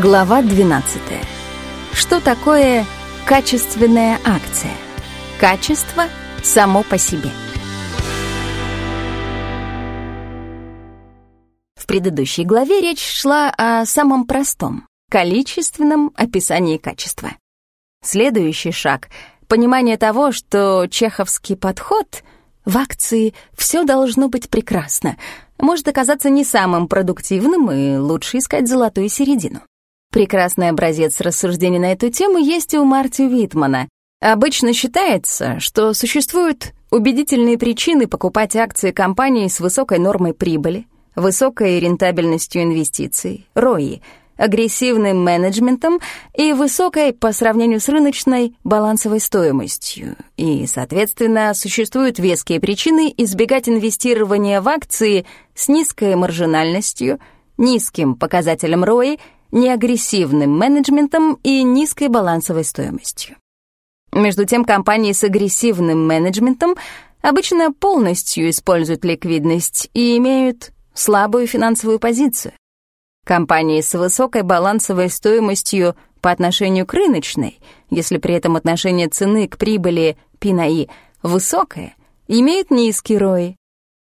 Глава 12. Что такое качественная акция? Качество само по себе. В предыдущей главе речь шла о самом простом — количественном описании качества. Следующий шаг — понимание того, что чеховский подход в акции «все должно быть прекрасно» может оказаться не самым продуктивным и лучше искать золотую середину. Прекрасный образец рассуждений на эту тему есть и у Марти Витмана. Обычно считается, что существуют убедительные причины покупать акции компании с высокой нормой прибыли, высокой рентабельностью инвестиций, ROI, агрессивным менеджментом и высокой по сравнению с рыночной балансовой стоимостью. И, соответственно, существуют веские причины избегать инвестирования в акции с низкой маржинальностью, низким показателем ROI неагрессивным менеджментом и низкой балансовой стоимостью. Между тем, компании с агрессивным менеджментом обычно полностью используют ликвидность и имеют слабую финансовую позицию. Компании с высокой балансовой стоимостью по отношению к рыночной, если при этом отношение цены к прибыли P на I высокое, имеют низкий ROI,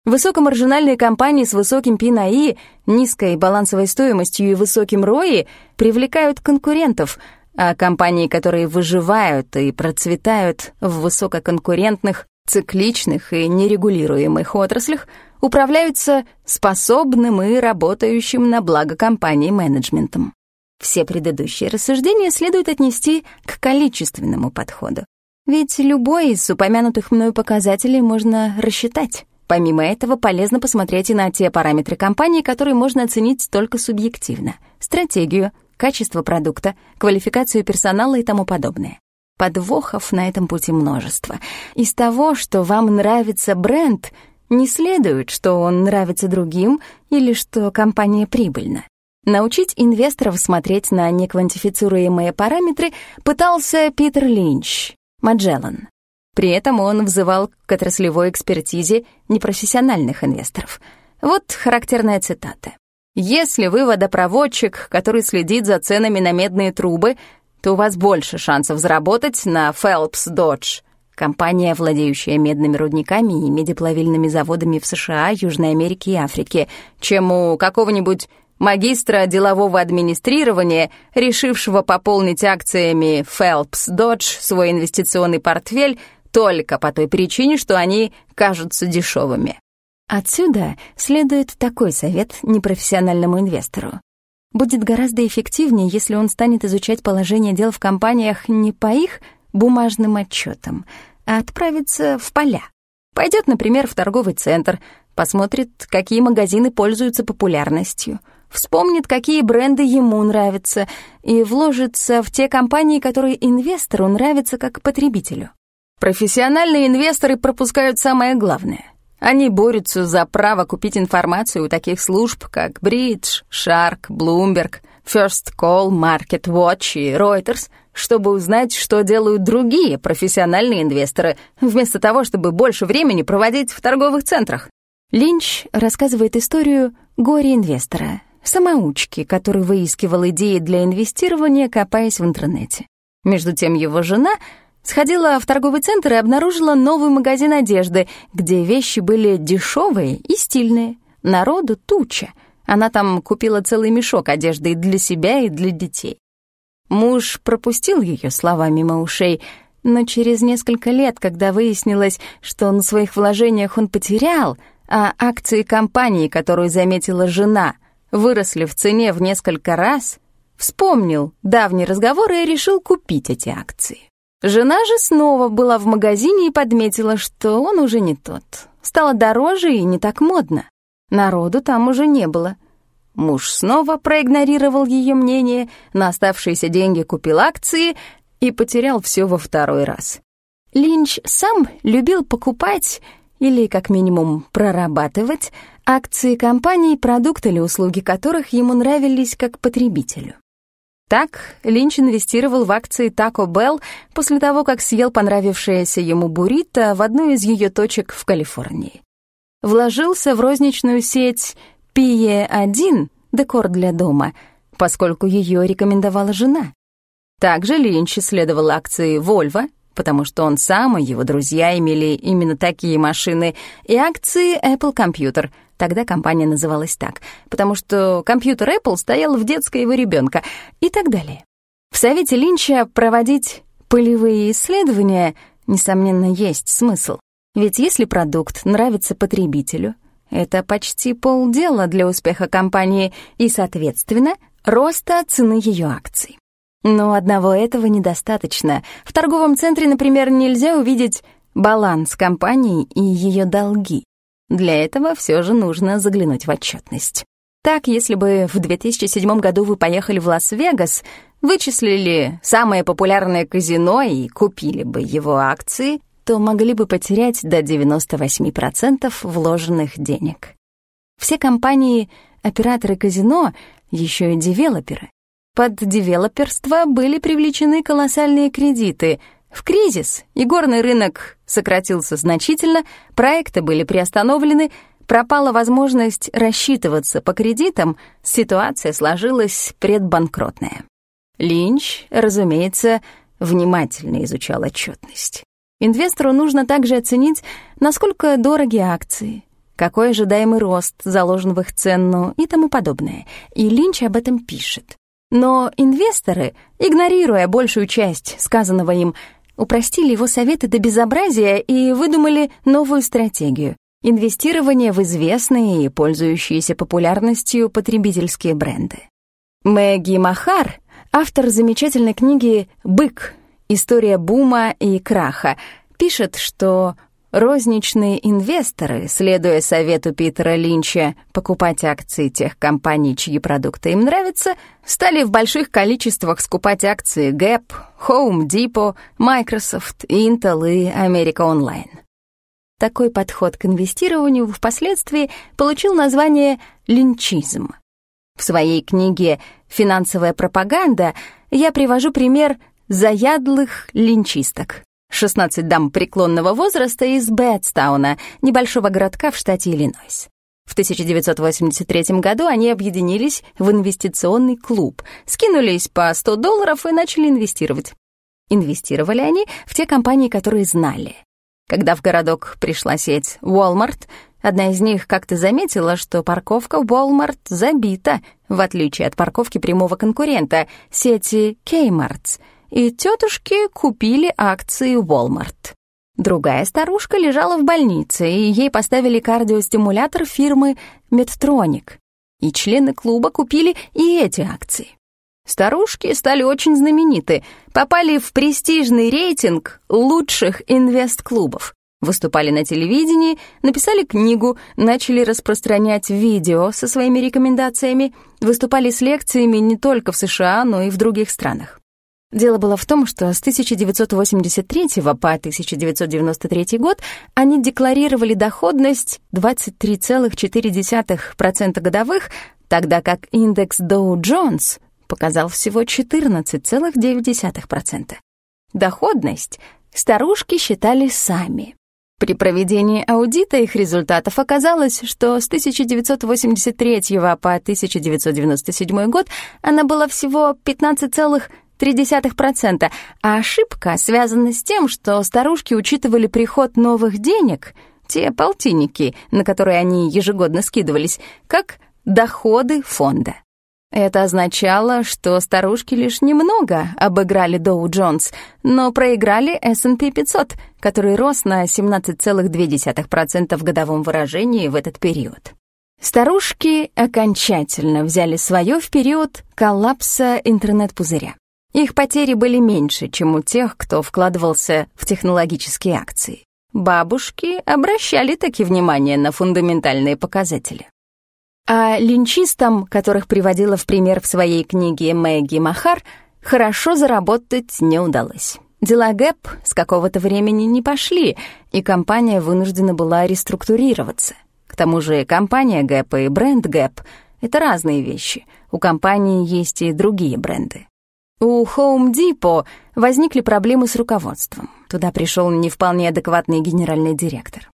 Высокомаржинальные компании с высоким P на I, низкой балансовой стоимостью и высоким ROI привлекают конкурентов, а компании, которые выживают и процветают в высококонкурентных, цикличных и нерегулируемых отраслях, управляются способным и работающим на благо компании менеджментом. Все предыдущие рассуждения следует отнести к количественному подходу. Ведь любой из упомянутых мною показателей можно рассчитать. Помимо этого, полезно посмотреть и на те параметры компании, которые можно оценить только субъективно. Стратегию, качество продукта, квалификацию персонала и тому подобное. Подвохов на этом пути множество. Из того, что вам нравится бренд, не следует, что он нравится другим или что компания прибыльна. Научить инвесторов смотреть на неквантифицируемые параметры пытался Питер Линч, Маджеллан. При этом он взывал к отраслевой экспертизе непрофессиональных инвесторов. Вот характерная цитата. «Если вы водопроводчик, который следит за ценами на медные трубы, то у вас больше шансов заработать на Phelps Dodge, компания, владеющая медными рудниками и медиплавильными заводами в США, Южной Америке и Африке, чем у какого-нибудь магистра делового администрирования, решившего пополнить акциями Phelps Dodge свой инвестиционный портфель только по той причине, что они кажутся дешевыми. Отсюда следует такой совет непрофессиональному инвестору. Будет гораздо эффективнее, если он станет изучать положение дел в компаниях не по их бумажным отчетам, а отправиться в поля. Пойдет, например, в торговый центр, посмотрит, какие магазины пользуются популярностью, вспомнит, какие бренды ему нравятся, и вложится в те компании, которые инвестору нравятся как потребителю. Профессиональные инвесторы пропускают самое главное. Они борются за право купить информацию у таких служб, как Bridge, Shark, Bloomberg, First Call, Market Watch и Reuters, чтобы узнать, что делают другие профессиональные инвесторы, вместо того, чтобы больше времени проводить в торговых центрах. Линч рассказывает историю горе-инвестора, самоучки, который выискивал идеи для инвестирования, копаясь в интернете. Между тем его жена — Сходила в торговый центр и обнаружила новый магазин одежды, где вещи были дешевые и стильные. Народу туча. Она там купила целый мешок одежды и для себя, и для детей. Муж пропустил ее слова мимо ушей, но через несколько лет, когда выяснилось, что на своих вложениях он потерял, а акции компании, которую заметила жена, выросли в цене в несколько раз, вспомнил давний разговор и решил купить эти акции. Жена же снова была в магазине и подметила, что он уже не тот. Стало дороже и не так модно. Народу там уже не было. Муж снова проигнорировал ее мнение, на оставшиеся деньги купил акции и потерял все во второй раз. Линч сам любил покупать или, как минимум, прорабатывать акции компаний, продукты или услуги которых ему нравились как потребителю. Так Линч инвестировал в акции Taco Bell после того, как съел понравившееся ему буррито в одну из ее точек в Калифорнии. Вложился в розничную сеть PE1, декор для дома, поскольку ее рекомендовала жена. Также Линч исследовал акции Volvo, потому что он сам и его друзья имели именно такие машины, и акции Apple Computer. Тогда компания называлась так, потому что компьютер Apple стоял в детской его ребенка и так далее. В совете Линча проводить полевые исследования, несомненно, есть смысл. Ведь если продукт нравится потребителю, это почти полдела для успеха компании и, соответственно, роста цены ее акций. Но одного этого недостаточно. В торговом центре, например, нельзя увидеть баланс компании и ее долги. Для этого все же нужно заглянуть в отчетность. Так, если бы в 2007 году вы поехали в Лас-Вегас, вычислили самое популярное казино и купили бы его акции, то могли бы потерять до 98% вложенных денег. Все компании, операторы казино, еще и девелоперы. Под девелоперство были привлечены колоссальные кредиты. В кризис игорный рынок сократился значительно, проекты были приостановлены, пропала возможность рассчитываться по кредитам, ситуация сложилась предбанкротная. Линч, разумеется, внимательно изучал отчетность. Инвестору нужно также оценить, насколько дороги акции, какой ожидаемый рост заложен в их цену и тому подобное. И Линч об этом пишет. Но инвесторы, игнорируя большую часть сказанного им, упростили его советы до безобразия и выдумали новую стратегию — инвестирование в известные и пользующиеся популярностью потребительские бренды. Мэгги Махар, автор замечательной книги «Бык. История бума и краха», пишет, что Розничные инвесторы, следуя совету Питера Линча покупать акции тех компаний, чьи продукты им нравятся, стали в больших количествах скупать акции Gap, Home Depot, Microsoft, Intel и America Online. Такой подход к инвестированию впоследствии получил название «линчизм». В своей книге «Финансовая пропаганда» я привожу пример заядлых линчисток. 16 дам преклонного возраста из Бэтстауна, небольшого городка в штате Иллинойс. В 1983 году они объединились в инвестиционный клуб, скинулись по 100 долларов и начали инвестировать. Инвестировали они в те компании, которые знали. Когда в городок пришла сеть Walmart, одна из них как-то заметила, что парковка Walmart забита, в отличие от парковки прямого конкурента, сети Kmart's — и тетушки купили акции Walmart. Другая старушка лежала в больнице, и ей поставили кардиостимулятор фирмы Medtronic. И члены клуба купили и эти акции. Старушки стали очень знамениты, попали в престижный рейтинг лучших инвест-клубов. Выступали на телевидении, написали книгу, начали распространять видео со своими рекомендациями, выступали с лекциями не только в США, но и в других странах. Дело было в том, что с 1983 по 1993 год они декларировали доходность 23,4% годовых, тогда как индекс Dow Jones показал всего 14,9%. Доходность старушки считали сами. При проведении аудита их результатов оказалось, что с 1983 по 1997 год она была всего 15,1%, 0,3%, а ошибка связана с тем, что старушки учитывали приход новых денег, те полтинники, на которые они ежегодно скидывались, как доходы фонда. Это означало, что старушки лишь немного обыграли Доу Джонс, но проиграли S&P 500, который рос на 17,2% в годовом выражении в этот период. Старушки окончательно взяли свое в период коллапса интернет-пузыря. Их потери были меньше, чем у тех, кто вкладывался в технологические акции. Бабушки обращали таки внимание на фундаментальные показатели. А линчистам, которых приводила в пример в своей книге Мэгги Махар, хорошо заработать не удалось. Дела Гэп с какого-то времени не пошли, и компания вынуждена была реструктурироваться. К тому же компания Гэп и бренд Гэп — это разные вещи. У компании есть и другие бренды. У Home Depot возникли проблемы с руководством. Туда пришел не вполне адекватный генеральный директор.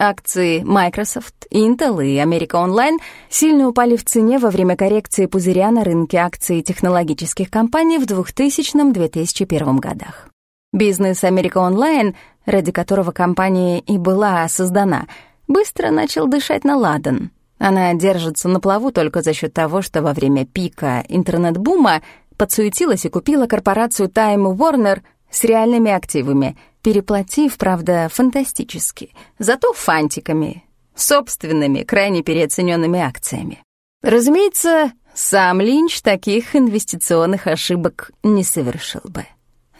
Акции Microsoft, Intel и America Online сильно упали в цене во время коррекции пузыря на рынке акций технологических компаний в 2000-2001 годах. Бизнес America Online, ради которого компания и была создана, быстро начал дышать на ладан. Она держится на плаву только за счет того, что во время пика интернет-бума подсуетилась и купила корпорацию Time Warner с реальными активами, переплатив, правда, фантастически, зато фантиками, собственными, крайне переоцененными акциями. Разумеется, сам Линч таких инвестиционных ошибок не совершил бы.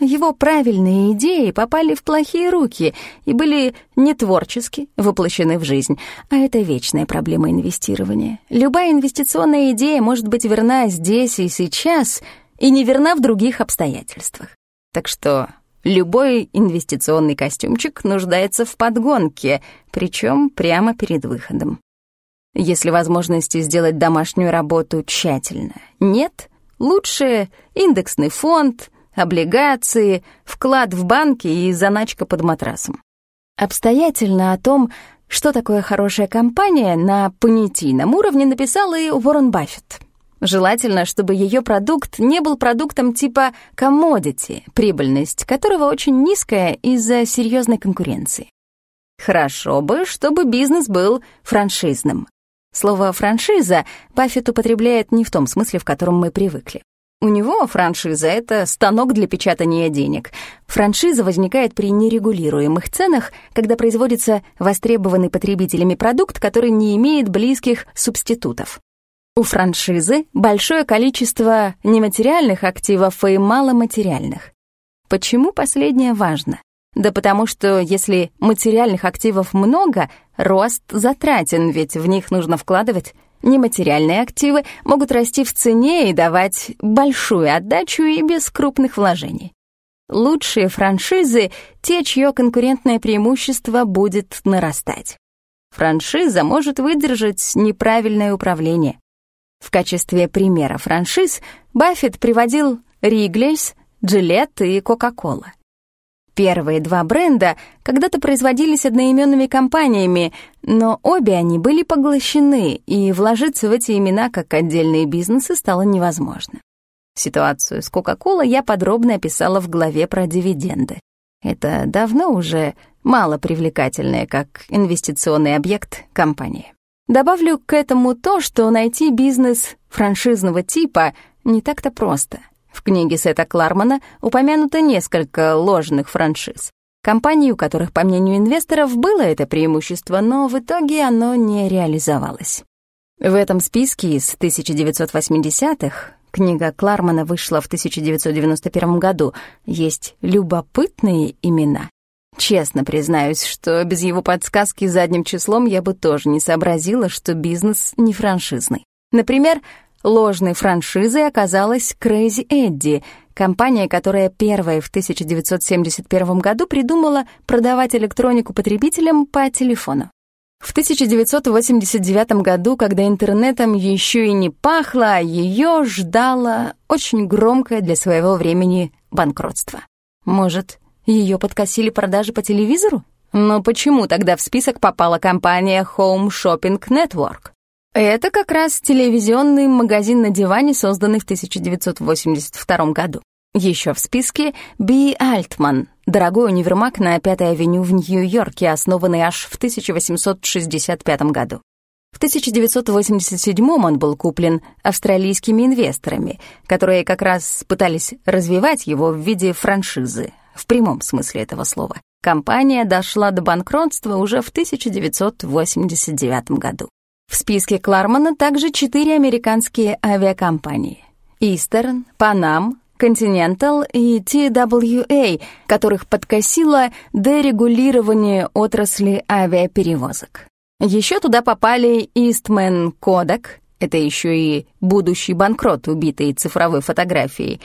Его правильные идеи попали в плохие руки и были не творчески воплощены в жизнь, а это вечная проблема инвестирования. Любая инвестиционная идея может быть верна здесь и сейчас и не верна в других обстоятельствах. Так что любой инвестиционный костюмчик нуждается в подгонке, причем прямо перед выходом. Если возможности сделать домашнюю работу тщательно нет, лучше индексный фонд, облигации, вклад в банки и заначка под матрасом. Обстоятельно о том, что такое хорошая компания, на понятийном уровне написал и Уоррен Баффет. Желательно, чтобы ее продукт не был продуктом типа commodity, прибыльность которого очень низкая из-за серьезной конкуренции. Хорошо бы, чтобы бизнес был франшизным. Слово «франшиза» Баффет употребляет не в том смысле, в котором мы привыкли. У него франшиза — это станок для печатания денег. Франшиза возникает при нерегулируемых ценах, когда производится востребованный потребителями продукт, который не имеет близких субститутов. У франшизы большое количество нематериальных активов и маломатериальных. Почему последнее важно? Да потому что если материальных активов много, рост затратен, ведь в них нужно вкладывать. Нематериальные активы могут расти в цене и давать большую отдачу и без крупных вложений. Лучшие франшизы — те, чье конкурентное преимущество будет нарастать. Франшиза может выдержать неправильное управление. В качестве примера франшиз Баффет приводил Риглейс, Джилет и Кока-Кола. Первые два бренда когда-то производились одноименными компаниями, но обе они были поглощены, и вложиться в эти имена как отдельные бизнесы стало невозможно. Ситуацию с Coca-Cola я подробно описала в главе про дивиденды. Это давно уже мало привлекательная как инвестиционный объект компания. Добавлю к этому то, что найти бизнес франшизного типа не так-то просто. В книге Сета Клармана упомянуто несколько ложных франшиз. Компаний, у которых, по мнению инвесторов, было это преимущество, но в итоге оно не реализовалось. В этом списке из 1980-х, книга Клармана вышла в 1991 году, есть любопытные имена. Честно признаюсь, что без его подсказки задним числом я бы тоже не сообразила, что бизнес не франшизный. Например, ложной франшизой оказалась Crazy Eddie, компания, которая первая в 1971 году придумала продавать электронику потребителям по телефону. В 1989 году, когда интернетом еще и не пахло, ее ждало очень громкое для своего времени банкротство. Может, ее подкосили продажи по телевизору? Но почему тогда в список попала компания Home Shopping Network? Это как раз телевизионный магазин на диване, созданный в 1982 году. Еще в списке Би Альтман, дорогой универмаг на Пятой авеню в Нью-Йорке, основанный аж в 1865 году. В 1987 он был куплен австралийскими инвесторами, которые как раз пытались развивать его в виде франшизы, в прямом смысле этого слова. Компания дошла до банкротства уже в 1989 году. В списке Клармана также четыре американские авиакомпании. Eastern, Panam, Continental и TWA, которых подкосило дерегулирование отрасли авиаперевозок. Еще туда попали Eastman Kodak, это еще и будущий банкрот, убитый цифровой фотографией,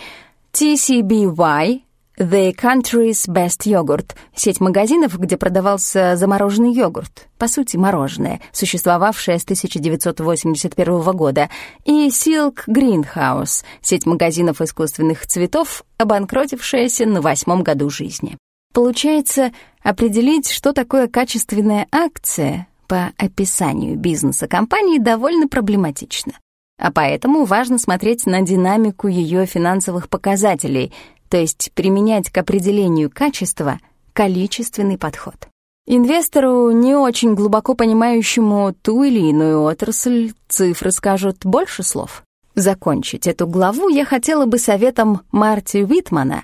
TCBY, The Country's Best Yogurt — сеть магазинов, где продавался замороженный йогурт, по сути, мороженое, существовавшее с 1981 года, и Silk Greenhouse — сеть магазинов искусственных цветов, обанкротившаяся на восьмом году жизни. Получается, определить, что такое качественная акция по описанию бизнеса компании довольно проблематично. А поэтому важно смотреть на динамику ее финансовых показателей, то есть применять к определению качества количественный подход. Инвестору, не очень глубоко понимающему ту или иную отрасль, цифры скажут больше слов. Закончить эту главу я хотела бы советом Марти Уитмана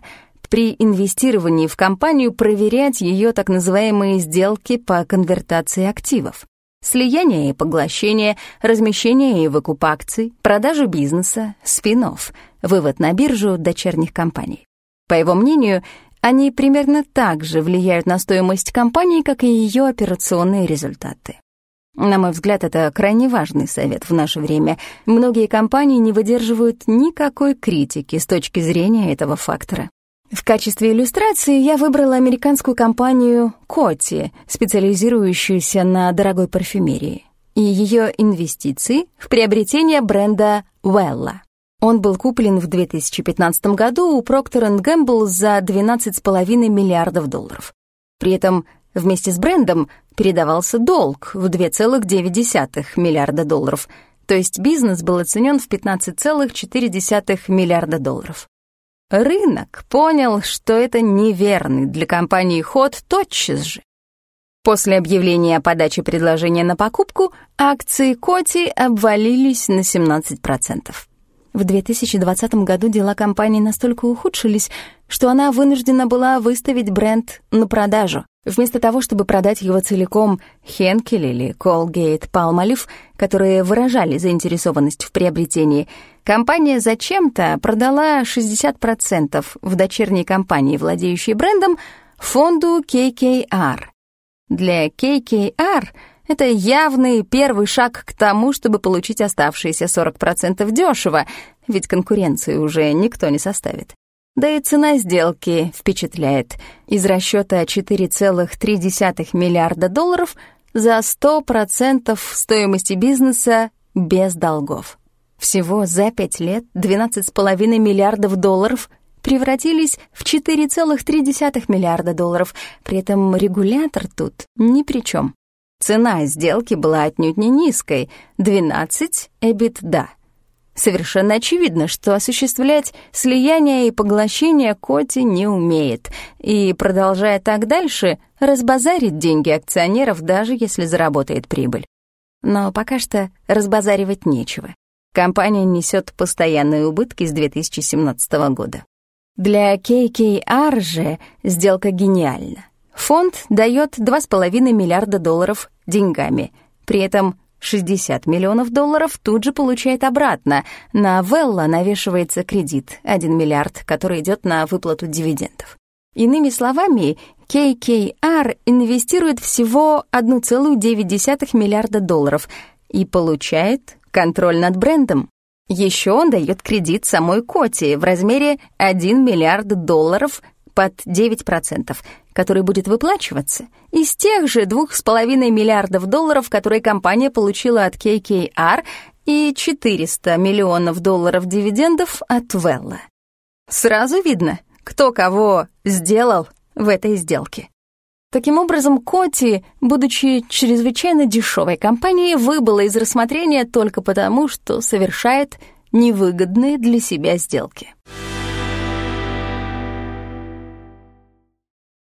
при инвестировании в компанию проверять ее так называемые сделки по конвертации активов. Слияние и поглощение, размещение и выкуп акций, продажа бизнеса, спин вывод на биржу дочерних компаний. По его мнению, они примерно так же влияют на стоимость компании, как и ее операционные результаты. На мой взгляд, это крайне важный совет в наше время. Многие компании не выдерживают никакой критики с точки зрения этого фактора. В качестве иллюстрации я выбрала американскую компанию Coty, специализирующуюся на дорогой парфюмерии, и ее инвестиции в приобретение бренда Wella. Он был куплен в 2015 году у Procter Gamble за 12,5 миллиардов долларов. При этом вместе с брендом передавался долг в 2,9 миллиарда долларов, то есть бизнес был оценен в 15,4 миллиарда долларов. Рынок понял, что это неверный для компании ход тотчас же. После объявления о подаче предложения на покупку акции Коти обвалились на 17%. В 2020 году дела компании настолько ухудшились, что она вынуждена была выставить бренд на продажу. Вместо того, чтобы продать его целиком Хенкель или Colgate Palmolive, которые выражали заинтересованность в приобретении, компания зачем-то продала 60% в дочерней компании, владеющей брендом, фонду KKR. Для KKR — это явный первый шаг к тому, чтобы получить оставшиеся 40% дешево, ведь конкуренции уже никто не составит. Да и цена сделки впечатляет. Из расчета 4,3 миллиарда долларов за 100% стоимости бизнеса без долгов. Всего за 5 лет 12,5 миллиардов долларов превратились в 4,3 миллиарда долларов. При этом регулятор тут ни при чем. Цена сделки была отнюдь не низкой — 12 EBITDA. Совершенно очевидно, что осуществлять слияние и поглощение Коти не умеет, и, продолжая так дальше, разбазарит деньги акционеров, даже если заработает прибыль. Но пока что разбазаривать нечего. Компания несет постоянные убытки с 2017 года. Для KKR же сделка гениальна. Фонд дает 2,5 миллиарда долларов деньгами. При этом 60 миллионов долларов тут же получает обратно. На Велла навешивается кредит 1 миллиард, который идет на выплату дивидендов. Иными словами, KKR инвестирует всего 1,9 миллиарда долларов и получает контроль над брендом. Еще он дает кредит самой Коти в размере 1 миллиард долларов под 9%, который будет выплачиваться из тех же 2,5 миллиардов долларов, которые компания получила от KKR, и 400 миллионов долларов дивидендов от Велла. Сразу видно, кто кого сделал в этой сделке. Таким образом, Коти, будучи чрезвычайно дешевой компанией, выбыла из рассмотрения только потому, что совершает невыгодные для себя сделки.